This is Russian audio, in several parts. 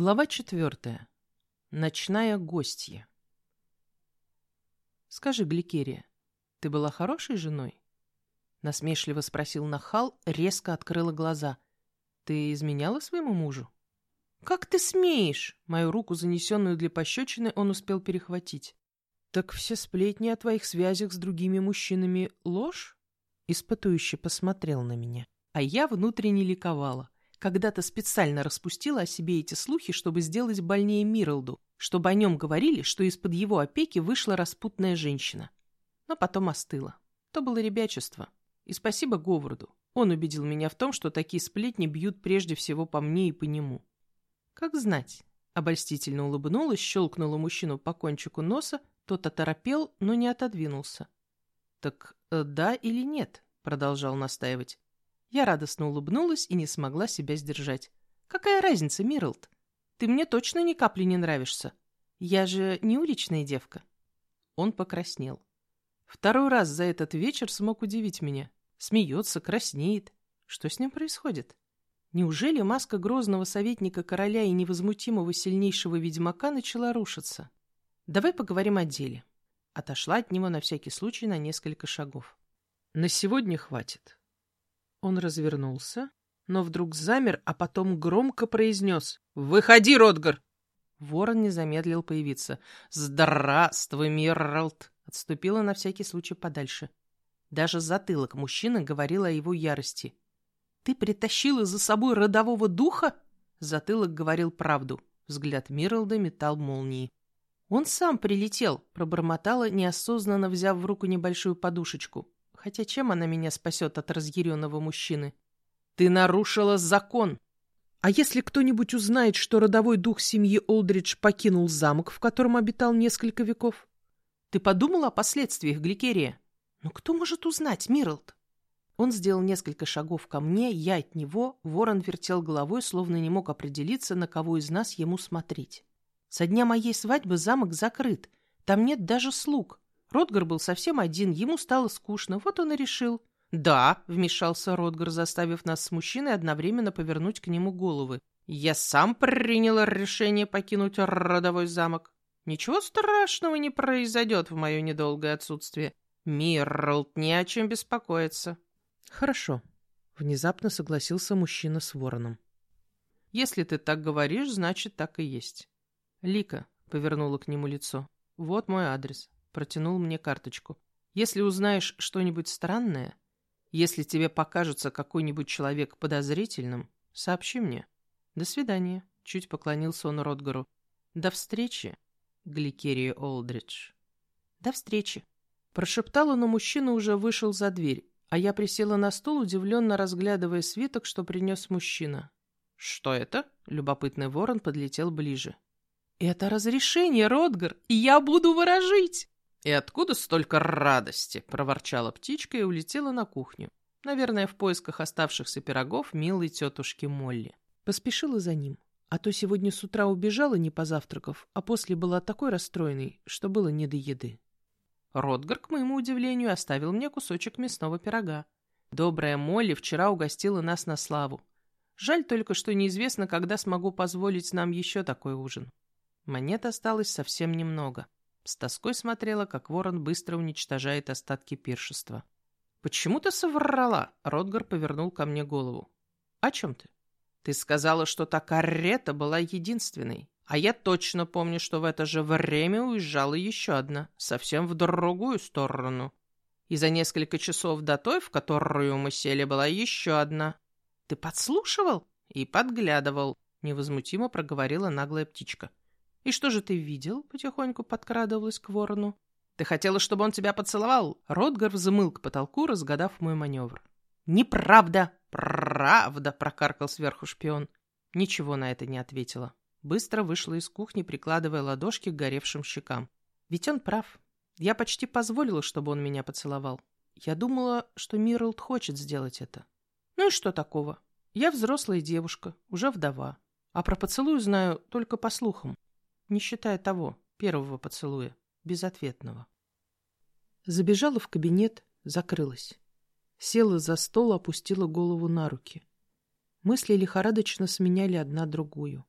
Глава четвертая. Ночная гостья. «Скажи, Гликерия, ты была хорошей женой?» Насмешливо спросил Нахал, резко открыла глаза. «Ты изменяла своему мужу?» «Как ты смеешь?» Мою руку, занесенную для пощечины, он успел перехватить. «Так все сплетни о твоих связях с другими мужчинами — ложь?» Испытующе посмотрел на меня. А я внутренне ликовала. Когда-то специально распустила о себе эти слухи, чтобы сделать больнее Миралду, чтобы о нем говорили, что из-под его опеки вышла распутная женщина. Но потом остыла. То было ребячество. И спасибо Говарду. Он убедил меня в том, что такие сплетни бьют прежде всего по мне и по нему. Как знать. Обольстительно улыбнулась, щелкнула мужчину по кончику носа, тот оторопел, но не отодвинулся. «Так э, да или нет?» — продолжал настаивать. Я радостно улыбнулась и не смогла себя сдержать. «Какая разница, Мирлд? Ты мне точно ни капли не нравишься. Я же не уличная девка». Он покраснел. Второй раз за этот вечер смог удивить меня. Смеется, краснеет. Что с ним происходит? Неужели маска грозного советника короля и невозмутимого сильнейшего ведьмака начала рушиться? Давай поговорим о деле. Отошла от него на всякий случай на несколько шагов. На сегодня хватит. Он развернулся, но вдруг замер, а потом громко произнес «Выходи, Ротгар!» Ворон не замедлил появиться. «Здравствуй, Мирралд!» Отступила на всякий случай подальше. Даже затылок мужчины говорил о его ярости. «Ты притащила за собой родового духа?» Затылок говорил правду. Взгляд Мирралда метал молнии. «Он сам прилетел», — пробормотала, неосознанно взяв в руку небольшую подушечку. Хотя чем она меня спасет от разъяренного мужчины? Ты нарушила закон. А если кто-нибудь узнает, что родовой дух семьи Олдридж покинул замок, в котором обитал несколько веков? Ты подумала о последствиях, Гликерия? Но кто может узнать, Мирлд? Он сделал несколько шагов ко мне, я от него, ворон вертел головой, словно не мог определиться, на кого из нас ему смотреть. Со дня моей свадьбы замок закрыт, там нет даже слуг. Ротгар был совсем один, ему стало скучно, вот он и решил. «Да», — вмешался Ротгар, заставив нас с мужчиной одновременно повернуть к нему головы. «Я сам принял решение покинуть родовой замок. Ничего страшного не произойдет в мое недолгое отсутствие. Мирлд не о чем беспокоиться». «Хорошо», — внезапно согласился мужчина с вороном. «Если ты так говоришь, значит, так и есть». «Лика», — повернула к нему лицо, — «вот мой адрес протянул мне карточку. «Если узнаешь что-нибудь странное, если тебе покажется какой-нибудь человек подозрительным, сообщи мне. До свидания», — чуть поклонился он Ротгару. «До встречи, Гликерия Олдридж». «До встречи», — прошептала, но мужчина уже вышел за дверь, а я присела на стул, удивленно разглядывая свиток, что принес мужчина. «Что это?» — любопытный ворон подлетел ближе. «Это разрешение, Ротгар, и я буду ворожить!» «И откуда столько радости?» — проворчала птичка и улетела на кухню. Наверное, в поисках оставшихся пирогов милой тетушки Молли. Поспешила за ним. А то сегодня с утра убежала, не позавтракав, а после была такой расстроенной, что было не до еды. Ротгар, к моему удивлению, оставил мне кусочек мясного пирога. Добрая Молли вчера угостила нас на славу. Жаль только, что неизвестно, когда смогу позволить нам еще такой ужин. Монет осталось совсем немного. С тоской смотрела, как ворон быстро уничтожает остатки пиршества. «Почему ты соврала?» — Ротгар повернул ко мне голову. «О чем ты?» «Ты сказала, что та карета была единственной. А я точно помню, что в это же время уезжала еще одна, совсем в другую сторону. И за несколько часов до той, в которую мы сели, была еще одна. Ты подслушивал?» «И подглядывал», — невозмутимо проговорила наглая птичка. «И что же ты видел?» — потихоньку подкрадывалась к ворону. «Ты хотела, чтобы он тебя поцеловал?» Ротгар взмыл к потолку, разгадав мой маневр. «Неправда!» «Правда!» — прокаркал сверху шпион. Ничего на это не ответила. Быстро вышла из кухни, прикладывая ладошки к горевшим щекам. Ведь он прав. Я почти позволила, чтобы он меня поцеловал. Я думала, что Мирлд хочет сделать это. Ну и что такого? Я взрослая девушка, уже вдова. А про поцелуй знаю только по слухам не считая того, первого поцелуя, безответного. Забежала в кабинет, закрылась. Села за стол, опустила голову на руки. Мысли лихорадочно сменяли одна другую.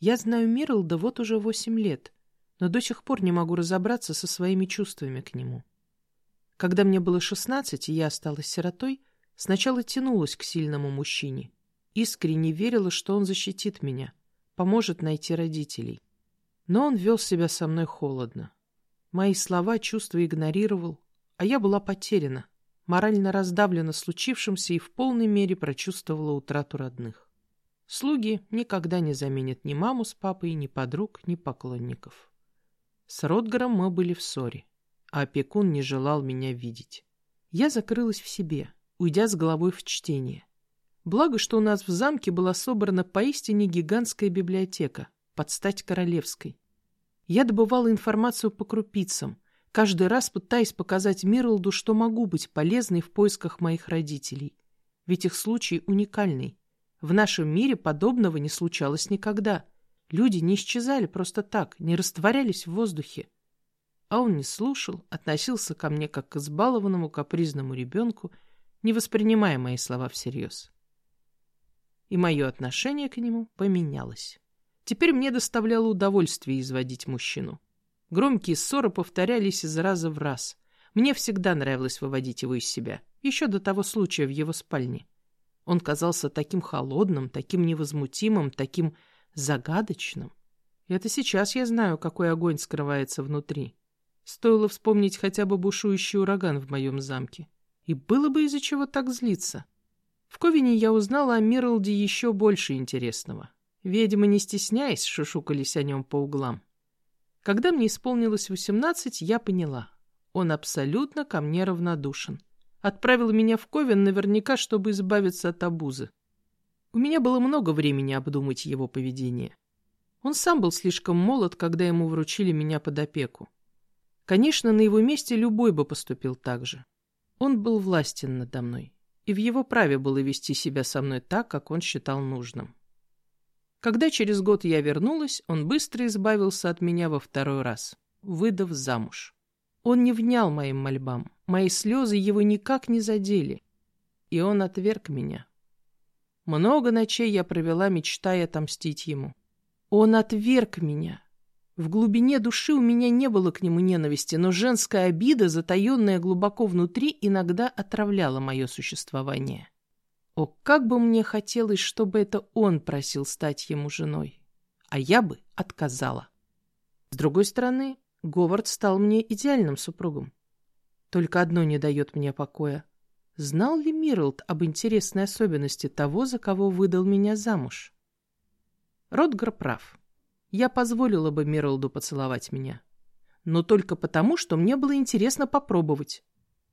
Я знаю Мирлда вот уже восемь лет, но до сих пор не могу разобраться со своими чувствами к нему. Когда мне было шестнадцать, и я осталась сиротой, сначала тянулась к сильному мужчине. Искренне верила, что он защитит меня, поможет найти родителей. Но он вел себя со мной холодно. Мои слова, чувства игнорировал, а я была потеряна, морально раздавлена случившимся и в полной мере прочувствовала утрату родных. Слуги никогда не заменят ни маму с папой, ни подруг, ни поклонников. С Ротгаром мы были в ссоре, а опекун не желал меня видеть. Я закрылась в себе, уйдя с головой в чтение. Благо, что у нас в замке была собрана поистине гигантская библиотека, под стать королевской. Я добывала информацию по крупицам, каждый раз пытаясь показать Мирлду, что могу быть полезной в поисках моих родителей. Ведь их случай уникальный. В нашем мире подобного не случалось никогда. Люди не исчезали просто так, не растворялись в воздухе. А он не слушал, относился ко мне как к избалованному капризному ребенку, не воспринимая мои слова всерьез. И мое отношение к нему поменялось. Теперь мне доставляло удовольствие изводить мужчину. Громкие ссоры повторялись из раза в раз. Мне всегда нравилось выводить его из себя, еще до того случая в его спальне. Он казался таким холодным, таким невозмутимым, таким загадочным. И это сейчас я знаю, какой огонь скрывается внутри. Стоило вспомнить хотя бы бушующий ураган в моем замке. И было бы из-за чего так злиться. В Ковине я узнала о Мирлде еще больше интересного. Ведьмы, не стесняясь, шушукались о нем по углам. Когда мне исполнилось восемнадцать, я поняла. Он абсолютно ко мне равнодушен. Отправил меня в Ковен наверняка, чтобы избавиться от обузы. У меня было много времени обдумать его поведение. Он сам был слишком молод, когда ему вручили меня под опеку. Конечно, на его месте любой бы поступил так же. Он был властен надо мной, и в его праве было вести себя со мной так, как он считал нужным. Когда через год я вернулась, он быстро избавился от меня во второй раз, выдав замуж. Он не внял моим мольбам, мои слезы его никак не задели, и он отверг меня. Много ночей я провела, мечтая отомстить ему. Он отверг меня. В глубине души у меня не было к нему ненависти, но женская обида, затаенная глубоко внутри, иногда отравляла мое существование. О, как бы мне хотелось, чтобы это он просил стать ему женой, а я бы отказала. С другой стороны, Говард стал мне идеальным супругом. Только одно не дает мне покоя. Знал ли Мирлд об интересной особенности того, за кого выдал меня замуж? Ротгар прав. Я позволила бы Мирлду поцеловать меня. Но только потому, что мне было интересно попробовать.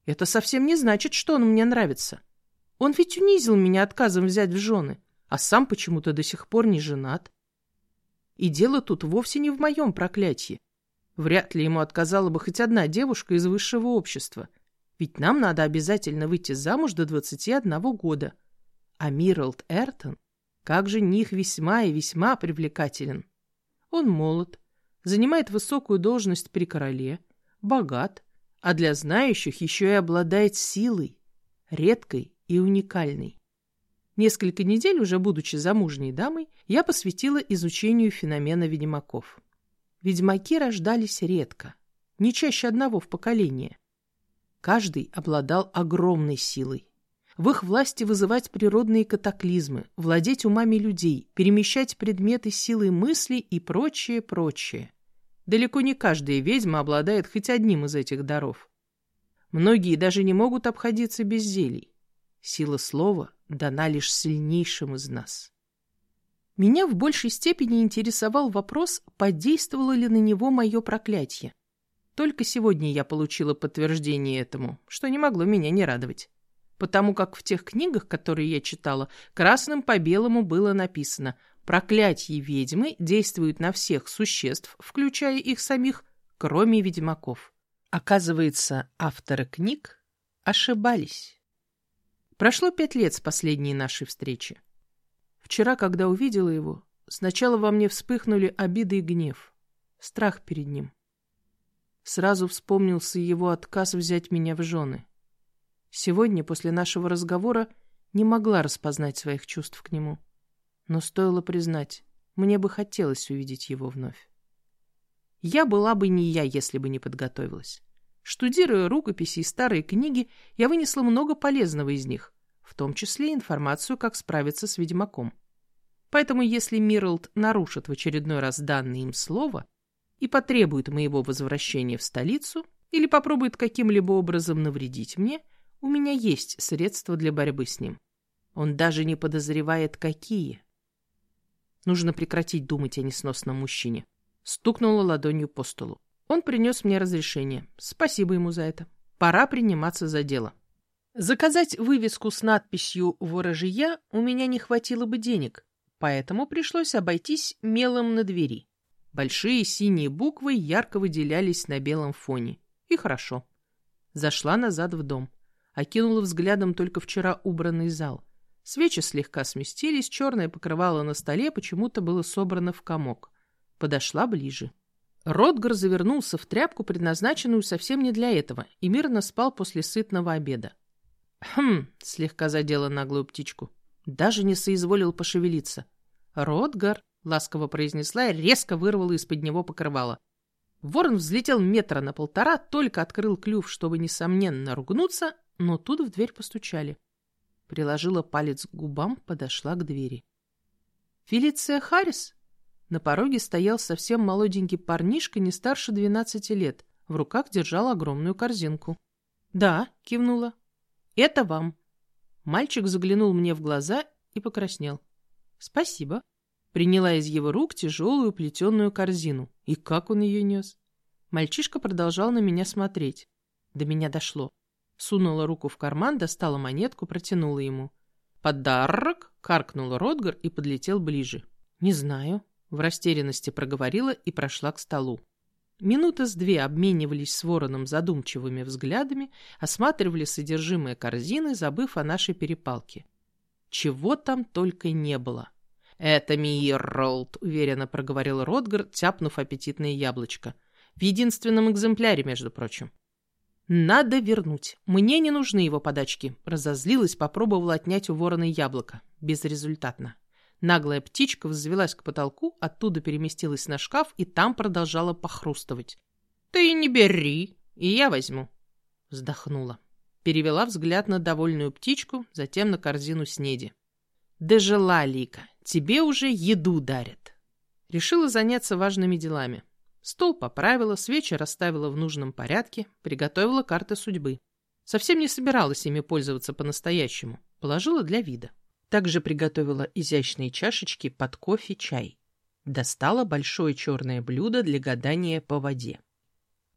Это совсем не значит, что он мне нравится. — он ведь унизил меня отказом взять в жены, а сам почему-то до сих пор не женат. И дело тут вовсе не в моем проклятии. Вряд ли ему отказала бы хоть одна девушка из высшего общества. Ведь нам надо обязательно выйти замуж до 21 года. А Миралд Эртон, как же них весьма и весьма привлекателен. Он молод, занимает высокую должность при короле, богат, а для знающих еще и обладает силой, редкой и уникальный. Несколько недель, уже будучи замужней дамой, я посвятила изучению феномена ведьмаков. Ведьмаки рождались редко, не чаще одного в поколении. Каждый обладал огромной силой. В их власти вызывать природные катаклизмы, владеть умами людей, перемещать предметы силой мысли и прочее, прочее. Далеко не каждая ведьма обладает хоть одним из этих даров. Многие даже не могут обходиться без зелий. Сила слова дана лишь сильнейшим из нас. Меня в большей степени интересовал вопрос, подействовало ли на него мое проклятие. Только сегодня я получила подтверждение этому, что не могло меня не радовать. Потому как в тех книгах, которые я читала, красным по белому было написано «Проклятие ведьмы действует на всех существ, включая их самих, кроме ведьмаков». Оказывается, авторы книг ошибались. Прошло пять лет с последней нашей встречи. Вчера, когда увидела его, сначала во мне вспыхнули обиды и гнев, страх перед ним. Сразу вспомнился его отказ взять меня в жены. Сегодня, после нашего разговора, не могла распознать своих чувств к нему. Но стоило признать, Мне бы хотелось увидеть его вновь. Я была бы не я, если бы не подготовилась. Штудируя рукописи и старые книги, я вынесла много полезного из них, в том числе информацию, как справиться с ведьмаком. Поэтому если Мирлд нарушит в очередной раз данное им слово и потребует моего возвращения в столицу или попробует каким-либо образом навредить мне, у меня есть средства для борьбы с ним. Он даже не подозревает, какие. Нужно прекратить думать о несносном мужчине. Стукнула ладонью по столу. Он принес мне разрешение. Спасибо ему за это. Пора приниматься за дело. Заказать вывеску с надписью «Ворожия» у меня не хватило бы денег, поэтому пришлось обойтись мелом на двери. Большие синие буквы ярко выделялись на белом фоне. И хорошо. Зашла назад в дом. Окинула взглядом только вчера убранный зал. Свечи слегка сместились, черное покрывало на столе почему-то было собрано в комок. Подошла ближе. Ротгар завернулся в тряпку, предназначенную совсем не для этого, и мирно спал после сытного обеда. «Хм!» — слегка задела наглую птичку. Даже не соизволил пошевелиться. «Ротгар!» — ласково произнесла и резко вырвала из-под него покрывало. Ворон взлетел метра на полтора, только открыл клюв, чтобы, несомненно, ругнуться, но тут в дверь постучали. Приложила палец к губам, подошла к двери. «Фелиция Харрис?» На пороге стоял совсем молоденький парнишка, не старше двенадцати лет. В руках держал огромную корзинку. «Да», — кивнула. «Это вам». Мальчик заглянул мне в глаза и покраснел. «Спасибо». Приняла из его рук тяжелую плетеную корзину. И как он ее нес? Мальчишка продолжал на меня смотреть. До меня дошло. Сунула руку в карман, достала монетку, протянула ему. «Подарок!» — каркнул Ротгар и подлетел ближе. «Не знаю», в растерянности проговорила и прошла к столу. Минуты с две обменивались с вороном задумчивыми взглядами, осматривали содержимое корзины, забыв о нашей перепалке. Чего там только не было. «Это Мирролд», — уверенно проговорил Ротгар, тяпнув аппетитное яблочко. «В единственном экземпляре, между прочим». «Надо вернуть. Мне не нужны его подачки», — разозлилась, попробовала отнять у ворона яблоко. Безрезультатно. Наглая птичка взвелась к потолку, оттуда переместилась на шкаф и там продолжала похрустывать. «Ты не бери, и я возьму». Вздохнула. Перевела взгляд на довольную птичку, затем на корзину снеди. «Дожила, Лика, тебе уже еду дарят». Решила заняться важными делами. Стол поправила, свечи расставила в нужном порядке, приготовила карты судьбы. Совсем не собиралась ими пользоваться по-настоящему. Положила для вида. Также приготовила изящные чашечки под кофе, чай. Достала большое черное блюдо для гадания по воде.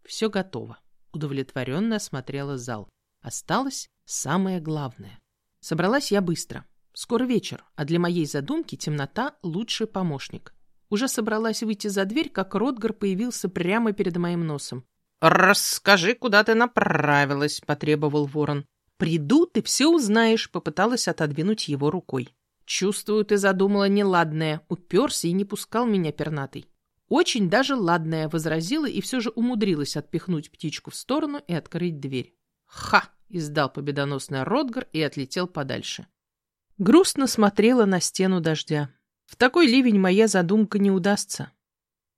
Все готово. Удовлетворенно осмотрела зал. Осталось самое главное. Собралась я быстро. Скоро вечер, а для моей задумки темнота — лучший помощник. Уже собралась выйти за дверь, как Ротгар появился прямо перед моим носом. «Расскажи, куда ты направилась», — потребовал ворон. «Приду, ты все узнаешь», — попыталась отодвинуть его рукой. «Чувствую, ты задумала неладное», — уперся и не пускал меня пернатый. «Очень даже ладное», — возразила и все же умудрилась отпихнуть птичку в сторону и открыть дверь. «Ха!» — издал победоносный Ротгар и отлетел подальше. Грустно смотрела на стену дождя. В такой ливень моя задумка не удастся.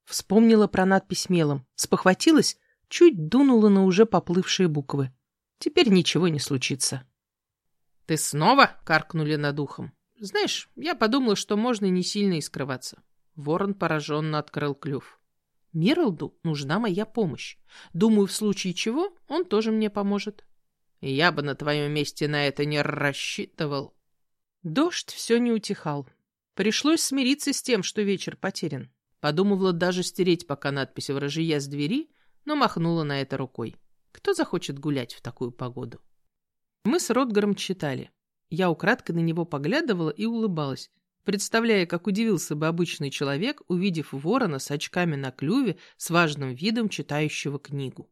Вспомнила про надпись мелом, спохватилась, чуть дунула на уже поплывшие буквы. Теперь ничего не случится. «Ты снова?» — каркнули над ухом. «Знаешь, я подумала, что можно не сильно и скрываться». Ворон пораженно открыл клюв. «Миралду нужна моя помощь. Думаю, в случае чего он тоже мне поможет». «Я бы на твоем месте на это не рассчитывал». Дождь все не утихал. Пришлось смириться с тем, что вечер потерян. Подумывала даже стереть пока надпись «Вражия» с двери, но махнула на это рукой. Кто захочет гулять в такую погоду? Мы с Ротгаром читали. Я украдкой на него поглядывала и улыбалась, представляя, как удивился бы обычный человек, увидев ворона с очками на клюве с важным видом читающего книгу.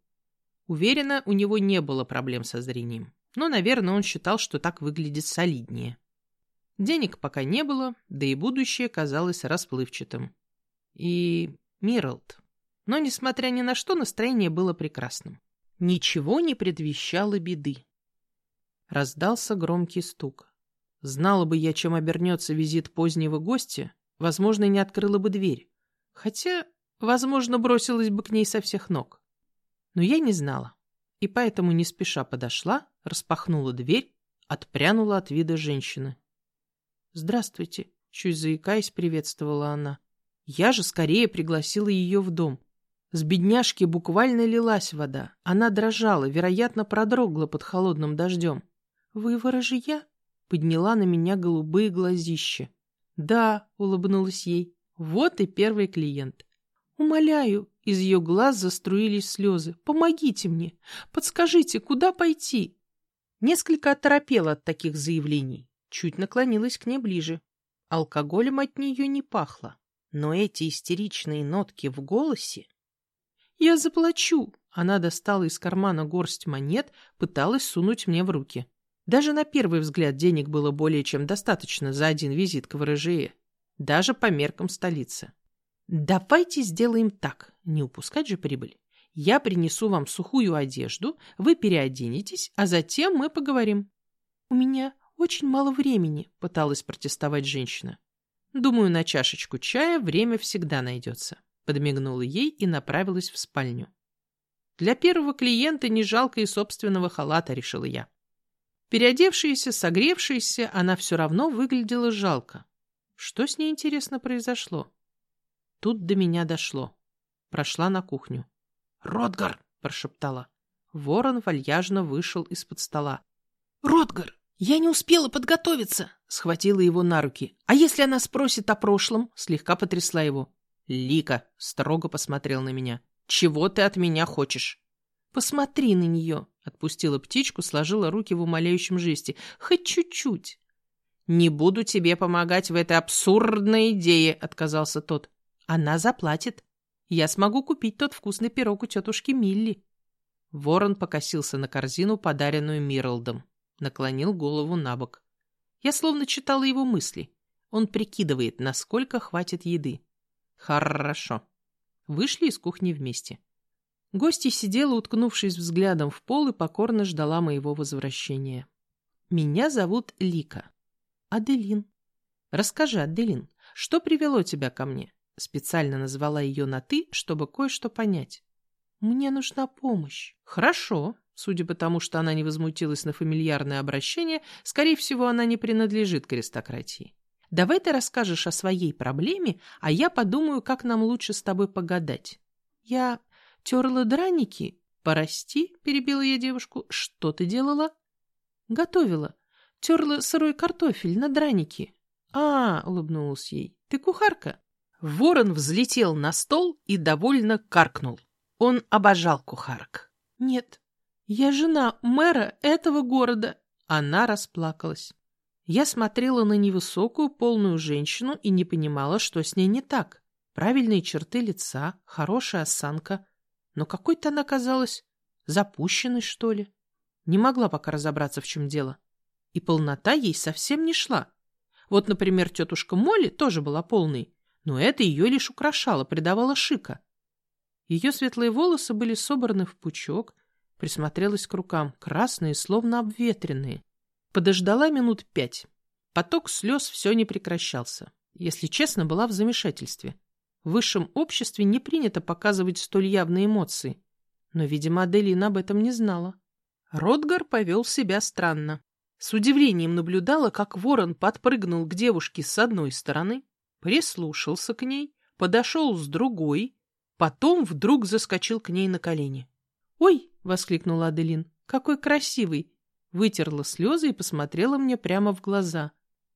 Уверена, у него не было проблем со зрением, но, наверное, он считал, что так выглядит солиднее. Денег пока не было, да и будущее казалось расплывчатым. И Миралд. Но, несмотря ни на что, настроение было прекрасным. Ничего не предвещало беды. Раздался громкий стук. Знала бы я, чем обернется визит позднего гостя, возможно, не открыла бы дверь. Хотя, возможно, бросилась бы к ней со всех ног. Но я не знала. И поэтому не спеша подошла, распахнула дверь, отпрянула от вида женщины. «Здравствуйте», — чуть заикаясь, приветствовала она. Я же скорее пригласила ее в дом. С бедняжки буквально лилась вода. Она дрожала, вероятно, продрогла под холодным дождем. «Вы ворожья?» — подняла на меня голубые глазища. «Да», — улыбнулась ей, — «вот и первый клиент». «Умоляю», — из ее глаз заструились слезы, — «помогите мне, подскажите, куда пойти?» Несколько оторопела от таких заявлений, чуть наклонилась к ней ближе. Алкоголем от нее не пахло, но эти истеричные нотки в голосе... «Я заплачу!» Она достала из кармана горсть монет, пыталась сунуть мне в руки. Даже на первый взгляд денег было более чем достаточно за один визит к ворожее, даже по меркам столицы. Давайте сделаем так, не упускать же прибыль. Я принесу вам сухую одежду, вы переоденетесь, а затем мы поговорим. У меня очень мало времени, пыталась протестовать женщина. Думаю, на чашечку чая время всегда найдется. Подмигнула ей и направилась в спальню. Для первого клиента не жалко и собственного халата, решила я. Переодевшаяся, согревшаяся, она все равно выглядела жалко. Что с ней, интересно, произошло? Тут до меня дошло. Прошла на кухню. «Ротгар!» — прошептала. Ворон вальяжно вышел из-под стола. «Ротгар, я не успела подготовиться!» — схватила его на руки. «А если она спросит о прошлом?» — слегка потрясла его. «Лика!» — строго посмотрел на меня. «Чего ты от меня хочешь?» «Посмотри на нее!» Отпустила птичку, сложила руки в умоляющем жесте. «Хоть чуть-чуть!» «Не буду тебе помогать в этой абсурдной идее», — отказался тот. «Она заплатит. Я смогу купить тот вкусный пирог у тетушки Милли». Ворон покосился на корзину, подаренную Мирлдом. Наклонил голову на бок. Я словно читала его мысли. Он прикидывает, насколько хватит еды. «Хорошо». Вышли из кухни вместе. Гостья сидела, уткнувшись взглядом в пол, и покорно ждала моего возвращения. «Меня зовут Лика». «Аделин». «Расскажи, Аделин, что привело тебя ко мне?» Специально назвала ее на «ты», чтобы кое-что понять. «Мне нужна помощь». «Хорошо». Судя по тому, что она не возмутилась на фамильярное обращение, скорее всего, она не принадлежит к аристократии. «Давай ты расскажешь о своей проблеме, а я подумаю, как нам лучше с тобой погадать». «Я терла драники. Порасти, перебила я девушку. Что ты делала? Готовила. Терла сырой картофель на драники. А, улыбнулась ей. Ты кухарка? Ворон взлетел на стол и довольно каркнул. Он обожал кухарок. Нет, я жена мэра этого города. Она расплакалась. Я смотрела на невысокую, полную женщину и не понимала, что с ней не так. Правильные черты лица, хорошая осанка, но какой-то она казалась запущенной, что ли. Не могла пока разобраться, в чем дело. И полнота ей совсем не шла. Вот, например, тетушка Молли тоже была полной, но это ее лишь украшало, придавало шика. Ее светлые волосы были собраны в пучок, присмотрелась к рукам, красные, словно обветренные. Подождала минут пять. Поток слез все не прекращался. Если честно, была в замешательстве. В высшем обществе не принято показывать столь явные эмоции. Но, видимо, Аделина об этом не знала. Ротгар повел себя странно. С удивлением наблюдала, как ворон подпрыгнул к девушке с одной стороны, прислушался к ней, подошел с другой, потом вдруг заскочил к ней на колени. «Ой!» — воскликнула Аделин. «Какой красивый!» Вытерла слезы и посмотрела мне прямо в глаза.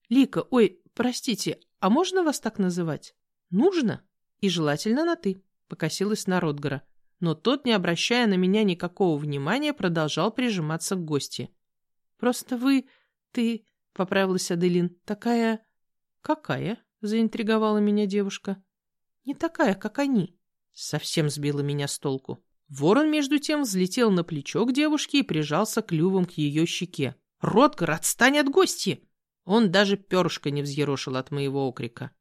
«Лика, ой, простите, а можно вас так называть?» «Нужно?» И желательно на «ты», — покосилась на Ротгара. Но тот, не обращая на меня никакого внимания, продолжал прижиматься к гости. «Просто вы... ты...» — поправилась Аделин. «Такая...» «Какая?» — заинтриговала меня девушка. «Не такая, как они». Совсем сбила меня с толку. Ворон, между тем, взлетел на плечо к девушке и прижался клювом к ее щеке. «Ротгар, отстань от гости!» Он даже перышко не взъерошил от моего окрика.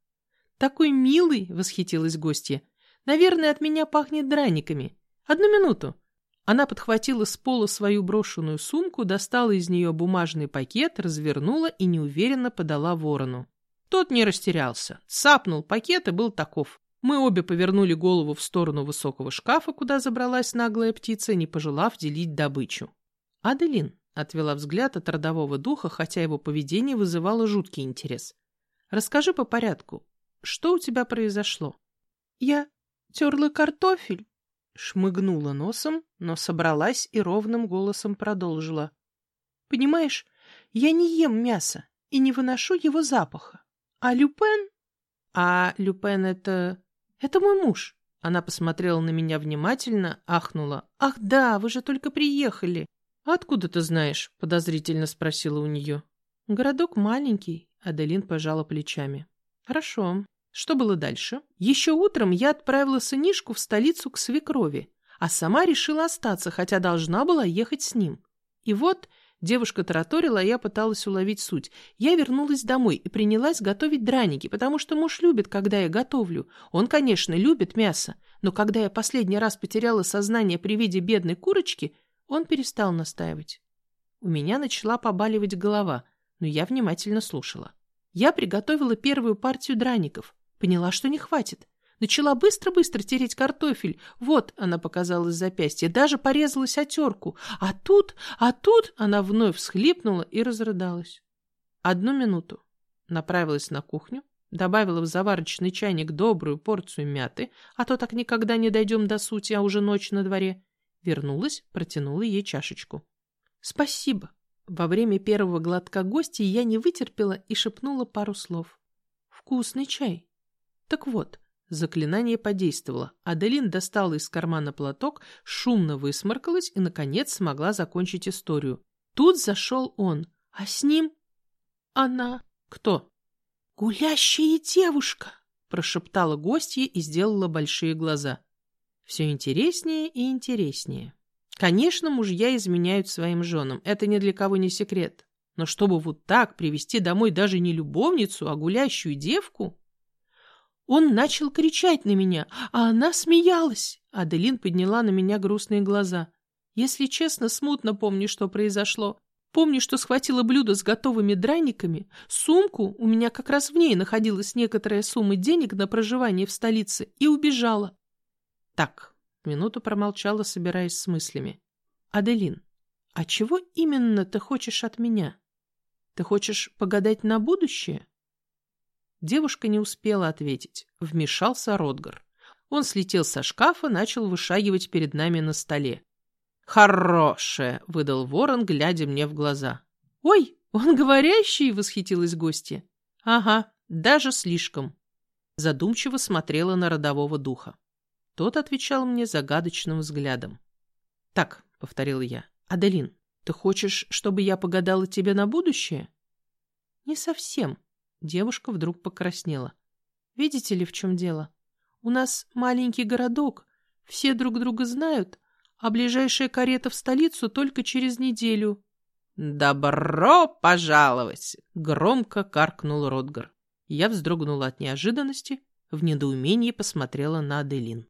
«Такой милый!» — восхитилась гостья. «Наверное, от меня пахнет драниками. Одну минуту!» Она подхватила с пола свою брошенную сумку, достала из нее бумажный пакет, развернула и неуверенно подала ворону. Тот не растерялся, цапнул пакет и был таков. Мы обе повернули голову в сторону высокого шкафа, куда забралась наглая птица, не пожелав делить добычу. «Аделин», — отвела взгляд от родового духа, хотя его поведение вызывало жуткий интерес. «Расскажи по порядку, что у тебя произошло?» «Я терла картофель», — шмыгнула носом, но собралась и ровным голосом продолжила. «Понимаешь, я не ем мясо и не выношу его запаха. А Люпен...» «А Люпен — это... это мой муж». Она посмотрела на меня внимательно, ахнула. «Ах да, вы же только приехали!» «Откуда ты знаешь?» — подозрительно спросила у нее. «Городок маленький», — Аделин пожала плечами. «Хорошо. Что было дальше? Еще утром я отправила сынишку в столицу к свекрови, а сама решила остаться, хотя должна была ехать с ним. И вот девушка тараторила, а я пыталась уловить суть. Я вернулась домой и принялась готовить драники, потому что муж любит, когда я готовлю. Он, конечно, любит мясо, но когда я последний раз потеряла сознание при виде бедной курочки, он перестал настаивать. У меня начала побаливать голова, но я внимательно слушала. Я приготовила первую партию драников. Поняла, что не хватит. Начала быстро-быстро тереть картофель. Вот, она показала запястье, даже порезалась отерку. А тут, а тут она вновь всхлипнула и разрыдалась. Одну минуту. Направилась на кухню, добавила в заварочный чайник добрую порцию мяты, а то так никогда не дойдем до сути, а уже ночь на дворе. Вернулась, протянула ей чашечку. «Спасибо!» Во время первого глотка гостей я не вытерпела и шепнула пару слов. «Вкусный чай!» Так вот, заклинание подействовало. Аделин достала из кармана платок, шумно высморкалась и, наконец, смогла закончить историю. Тут зашел он, а с ним она. Кто? «Гулящая девушка!» – прошептала гостья и сделала большие глаза. Все интереснее и интереснее. Конечно, мужья изменяют своим женам, это ни для кого не секрет. Но чтобы вот так привести домой даже не любовницу, а гулящую девку... Он начал кричать на меня, а она смеялась. Аделин подняла на меня грустные глаза. Если честно, смутно помню, что произошло. Помню, что схватила блюдо с готовыми драниками, сумку, у меня как раз в ней находилась некоторая сумма денег на проживание в столице, и убежала. Так, минуту промолчала, собираясь с мыслями. Аделин, а чего именно ты хочешь от меня? Ты хочешь погадать на будущее? Девушка не успела ответить. Вмешался Ротгар. Он слетел со шкафа, начал вышагивать перед нами на столе. «Хорошее!» — выдал ворон, глядя мне в глаза. «Ой, он говорящий!» — восхитилась гостья. «Ага, даже слишком». Задумчиво смотрела на родового духа. Тот отвечал мне загадочным взглядом. «Так», — повторил я, — «Аделин, ты хочешь, чтобы я погадала тебе на будущее?» «Не совсем», Девушка вдруг покраснела. «Видите ли, в чем дело? У нас маленький городок, все друг друга знают, а ближайшая карета в столицу только через неделю». «Добро пожаловать!» — громко каркнул Ротгар. Я вздрогнула от неожиданности, в недоумении посмотрела на Аделин.